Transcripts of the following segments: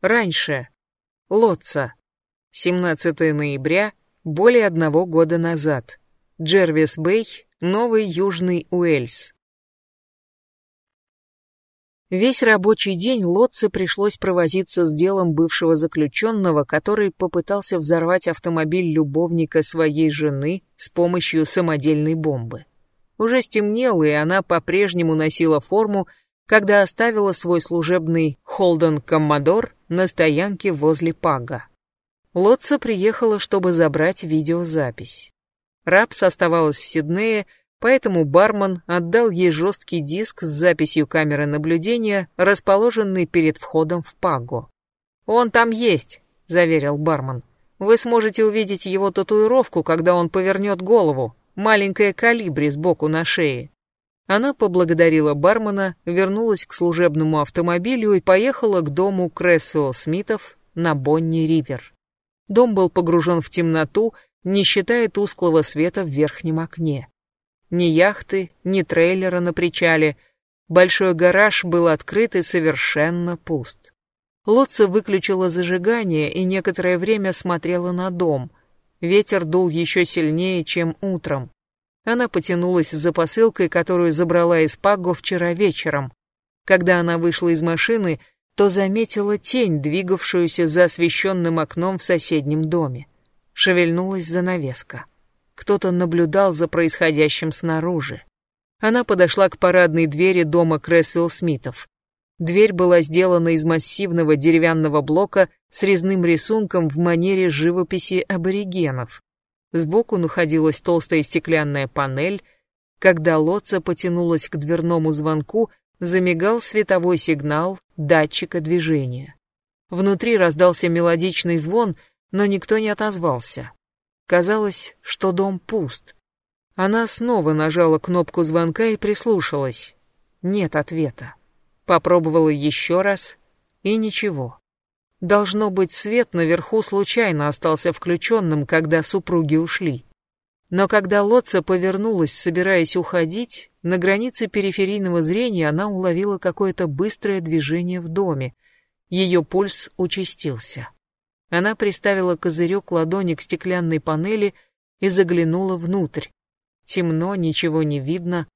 Раньше. Лотца. 17 ноября, более одного года назад. Джервис Бэй, Новый Южный Уэльс. Весь рабочий день Лотце пришлось провозиться с делом бывшего заключенного, который попытался взорвать автомобиль любовника своей жены с помощью самодельной бомбы. Уже стемнело, и она по-прежнему носила форму, когда оставила свой служебный Холден Коммодор на стоянке возле Пага. Лотца приехала, чтобы забрать видеозапись. Рапс оставалась в Сиднее, поэтому бармен отдал ей жесткий диск с записью камеры наблюдения, расположенный перед входом в Паго. «Он там есть», — заверил бармен. «Вы сможете увидеть его татуировку, когда он повернет голову, маленькая калибри сбоку на шее». Она поблагодарила бармена, вернулась к служебному автомобилю и поехала к дому Крессуэлл Смитов на Бонни-Ривер. Дом был погружен в темноту, не считая тусклого света в верхнем окне. Ни яхты, ни трейлера на причале. Большой гараж был открыт и совершенно пуст. Лотца выключила зажигание и некоторое время смотрела на дом. Ветер дул еще сильнее, чем утром. Она потянулась за посылкой, которую забрала из Паго вчера вечером. Когда она вышла из машины, то заметила тень, двигавшуюся за освещенным окном в соседнем доме. Шевельнулась занавеска. Кто-то наблюдал за происходящим снаружи. Она подошла к парадной двери дома Крэсуэлл Смитов. Дверь была сделана из массивного деревянного блока с резным рисунком в манере живописи аборигенов. Сбоку находилась толстая стеклянная панель. Когда лодца потянулась к дверному звонку, замигал световой сигнал датчика движения. Внутри раздался мелодичный звон, но никто не отозвался. Казалось, что дом пуст. Она снова нажала кнопку звонка и прислушалась. Нет ответа. Попробовала еще раз, и ничего. Должно быть, свет наверху случайно остался включенным, когда супруги ушли. Но когда Лотца повернулась, собираясь уходить, на границе периферийного зрения она уловила какое-то быстрое движение в доме. Ее пульс участился. Она приставила козырек ладони к стеклянной панели и заглянула внутрь. Темно, ничего не видно.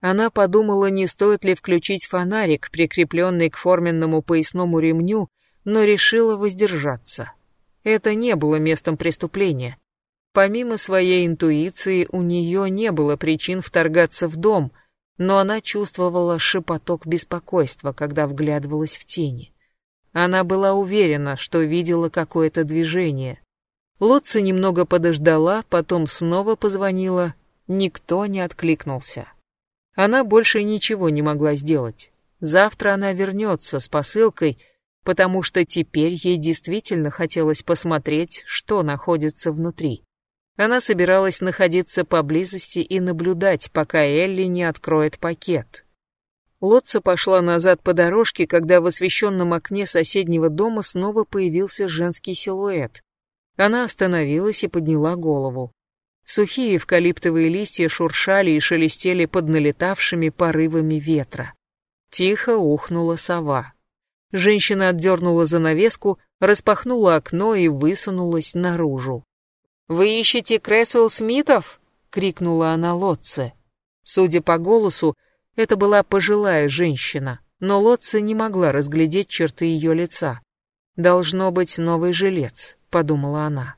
Она подумала, не стоит ли включить фонарик, прикрепленный к форменному поясному ремню, но решила воздержаться. Это не было местом преступления. Помимо своей интуиции, у нее не было причин вторгаться в дом, но она чувствовала шепоток беспокойства, когда вглядывалась в тени. Она была уверена, что видела какое-то движение. Лотца немного подождала, потом снова позвонила. Никто не откликнулся. Она больше ничего не могла сделать. Завтра она вернется с посылкой, потому что теперь ей действительно хотелось посмотреть, что находится внутри. Она собиралась находиться поблизости и наблюдать, пока Элли не откроет пакет. Лотца пошла назад по дорожке, когда в освещенном окне соседнего дома снова появился женский силуэт. Она остановилась и подняла голову. Сухие эвкалиптовые листья шуршали и шелестели под налетавшими порывами ветра. Тихо ухнула сова. Женщина отдернула занавеску, распахнула окно и высунулась наружу. «Вы ищете Крэсвелл Смитов?» — крикнула она Лотце. Судя по голосу, это была пожилая женщина, но Лотца не могла разглядеть черты ее лица. «Должно быть новый жилец», — подумала она.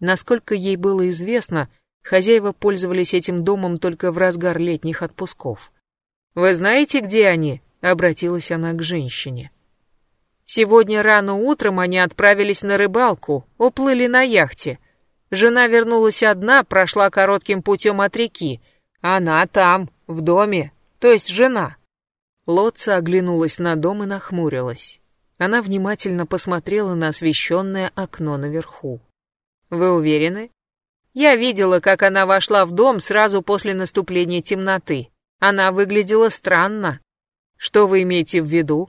Насколько ей было известно, хозяева пользовались этим домом только в разгар летних отпусков. «Вы знаете, где они?» — обратилась она к женщине. «Сегодня рано утром они отправились на рыбалку, уплыли на яхте. Жена вернулась одна, прошла коротким путем от реки. Она там, в доме, то есть жена. Лотца оглянулась на дом и нахмурилась. Она внимательно посмотрела на освещенное окно наверху. «Вы уверены?» «Я видела, как она вошла в дом сразу после наступления темноты. Она выглядела странно. Что вы имеете в виду?»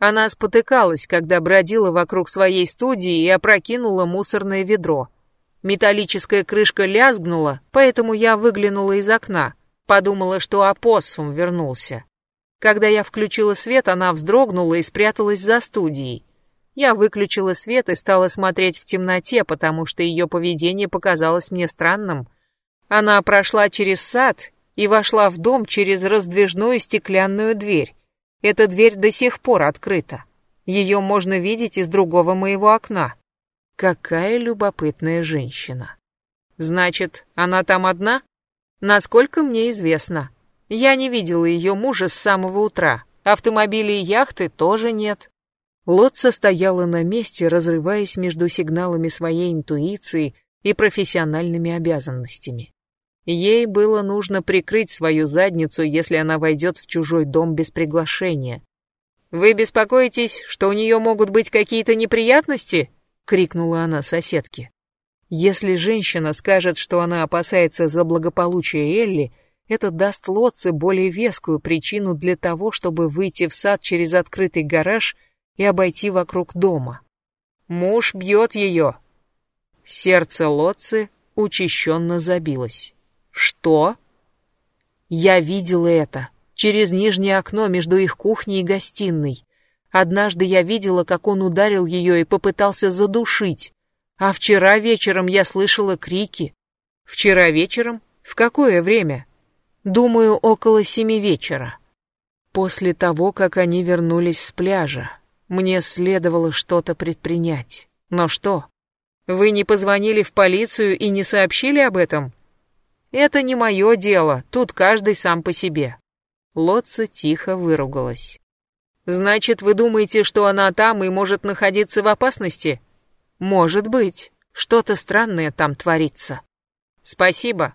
Она спотыкалась, когда бродила вокруг своей студии и опрокинула мусорное ведро. Металлическая крышка лязгнула, поэтому я выглянула из окна. Подумала, что опоссум вернулся. Когда я включила свет, она вздрогнула и спряталась за студией. Я выключила свет и стала смотреть в темноте, потому что ее поведение показалось мне странным. Она прошла через сад и вошла в дом через раздвижную стеклянную дверь. Эта дверь до сих пор открыта. Ее можно видеть из другого моего окна. Какая любопытная женщина. Значит, она там одна? Насколько мне известно. Я не видела ее мужа с самого утра. Автомобилей и яхты тоже нет. Лотца стояла на месте, разрываясь между сигналами своей интуиции и профессиональными обязанностями. Ей было нужно прикрыть свою задницу, если она войдет в чужой дом без приглашения. «Вы беспокоитесь, что у нее могут быть какие-то неприятности?» — крикнула она соседке. Если женщина скажет, что она опасается за благополучие Элли, это даст Лотце более вескую причину для того, чтобы выйти в сад через открытый гараж и обойти вокруг дома. Муж бьет ее. Сердце Лотцы учащенно забилось. Что? Я видела это через нижнее окно между их кухней и гостиной. Однажды я видела, как он ударил ее и попытался задушить. А вчера вечером я слышала крики. Вчера вечером? В какое время? Думаю, около семи вечера. После того, как они вернулись с пляжа, мне следовало что-то предпринять. Но что? Вы не позвонили в полицию и не сообщили об этом? Это не мое дело, тут каждый сам по себе. Лотца тихо выругалась. Значит, вы думаете, что она там и может находиться в опасности? Может быть. Что-то странное там творится. Спасибо.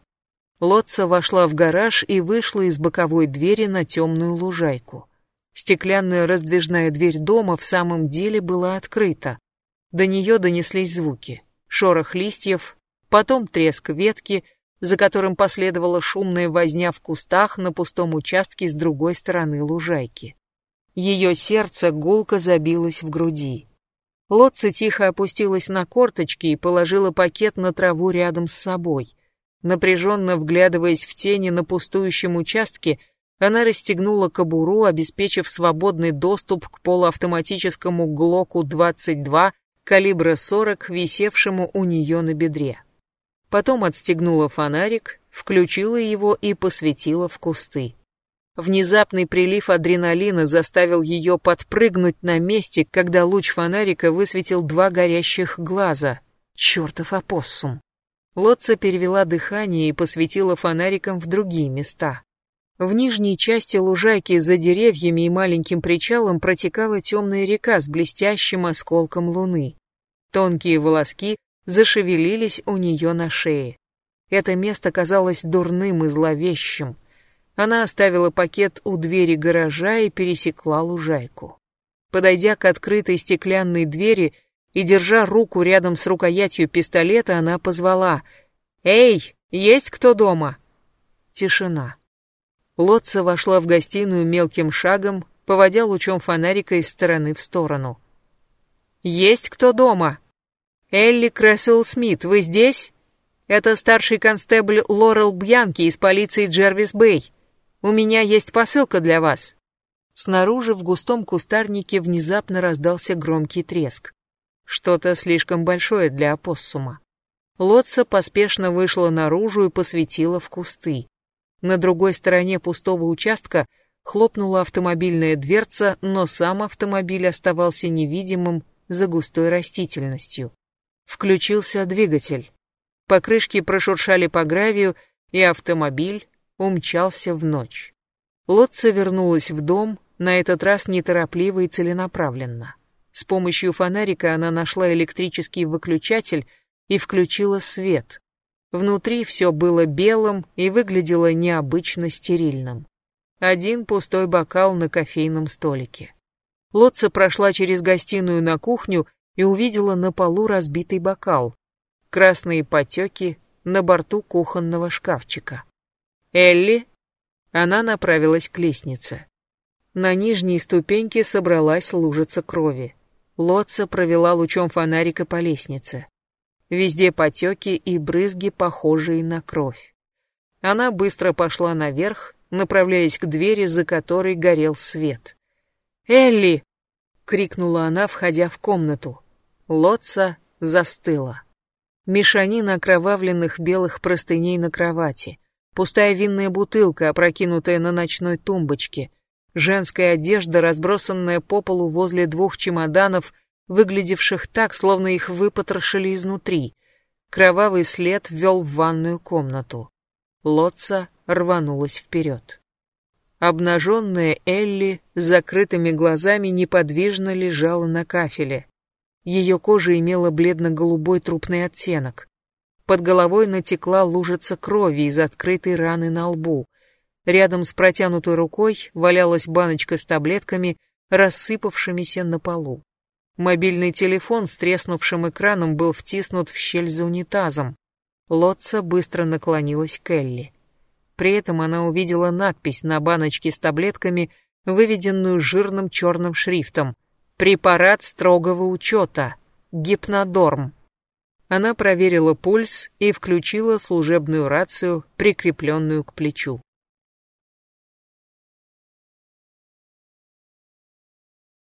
Лотца вошла в гараж и вышла из боковой двери на темную лужайку. Стеклянная раздвижная дверь дома в самом деле была открыта. До нее донеслись звуки. Шорох листьев, потом треск ветки, за которым последовала шумная возня в кустах на пустом участке с другой стороны лужайки. Ее сердце гулко забилось в груди. Лотца тихо опустилась на корточки и положила пакет на траву рядом с собой. Напряженно вглядываясь в тени на пустующем участке, она расстегнула кобуру, обеспечив свободный доступ к полуавтоматическому Глоку-22 калибра 40, висевшему у нее на бедре. Потом отстегнула фонарик, включила его и посветила в кусты. Внезапный прилив адреналина заставил ее подпрыгнуть на месте, когда луч фонарика высветил два горящих глаза. Чертов опоссум. Лотца перевела дыхание и посветила фонариком в другие места. В нижней части лужайки за деревьями и маленьким причалом протекала темная река с блестящим осколком луны. Тонкие волоски зашевелились у нее на шее. Это место казалось дурным и зловещим. Она оставила пакет у двери гаража и пересекла лужайку. Подойдя к открытой стеклянной двери и держа руку рядом с рукоятью пистолета, она позвала «Эй, есть кто дома?» Тишина. Лотца вошла в гостиную мелким шагом, поводя лучом фонарика из стороны в сторону. «Есть кто дома?» «Элли Крэсуэлл Смит, вы здесь?» «Это старший констебль Лорел Бьянки из полиции Джервис Бэй. У меня есть посылка для вас». Снаружи в густом кустарнике внезапно раздался громкий треск. Что-то слишком большое для опоссума. Лотца поспешно вышла наружу и посветила в кусты. На другой стороне пустого участка хлопнула автомобильная дверца, но сам автомобиль оставался невидимым за густой растительностью. Включился двигатель. Покрышки прошуршали по гравию, и автомобиль умчался в ночь. Лотца вернулась в дом, на этот раз неторопливо и целенаправленно. С помощью фонарика она нашла электрический выключатель и включила свет. Внутри все было белым и выглядело необычно стерильным. Один пустой бокал на кофейном столике. Лотца прошла через гостиную на кухню и увидела на полу разбитый бокал. Красные потеки на борту кухонного шкафчика. «Элли?» Она направилась к лестнице. На нижней ступеньке собралась лужица крови. Лотца провела лучом фонарика по лестнице. Везде потеки и брызги, похожие на кровь. Она быстро пошла наверх, направляясь к двери, за которой горел свет. «Элли!» крикнула она, входя в комнату. Лотца застыла. Мешанина окровавленных белых простыней на кровати, пустая винная бутылка, опрокинутая на ночной тумбочке, женская одежда, разбросанная по полу возле двух чемоданов, выглядевших так, словно их выпотрошили изнутри. Кровавый след вел в ванную комнату. Лотца рванулась вперед. Обнаженная Элли с закрытыми глазами неподвижно лежала на кафеле. Ее кожа имела бледно-голубой трупный оттенок. Под головой натекла лужица крови из открытой раны на лбу. Рядом с протянутой рукой валялась баночка с таблетками, рассыпавшимися на полу. Мобильный телефон с треснувшим экраном был втиснут в щель за унитазом. Лотца быстро наклонилась к Элли. При этом она увидела надпись на баночке с таблетками, выведенную жирным черным шрифтом Препарат строгого учета. Гипнодорм. Она проверила пульс и включила служебную рацию, прикрепленную к плечу.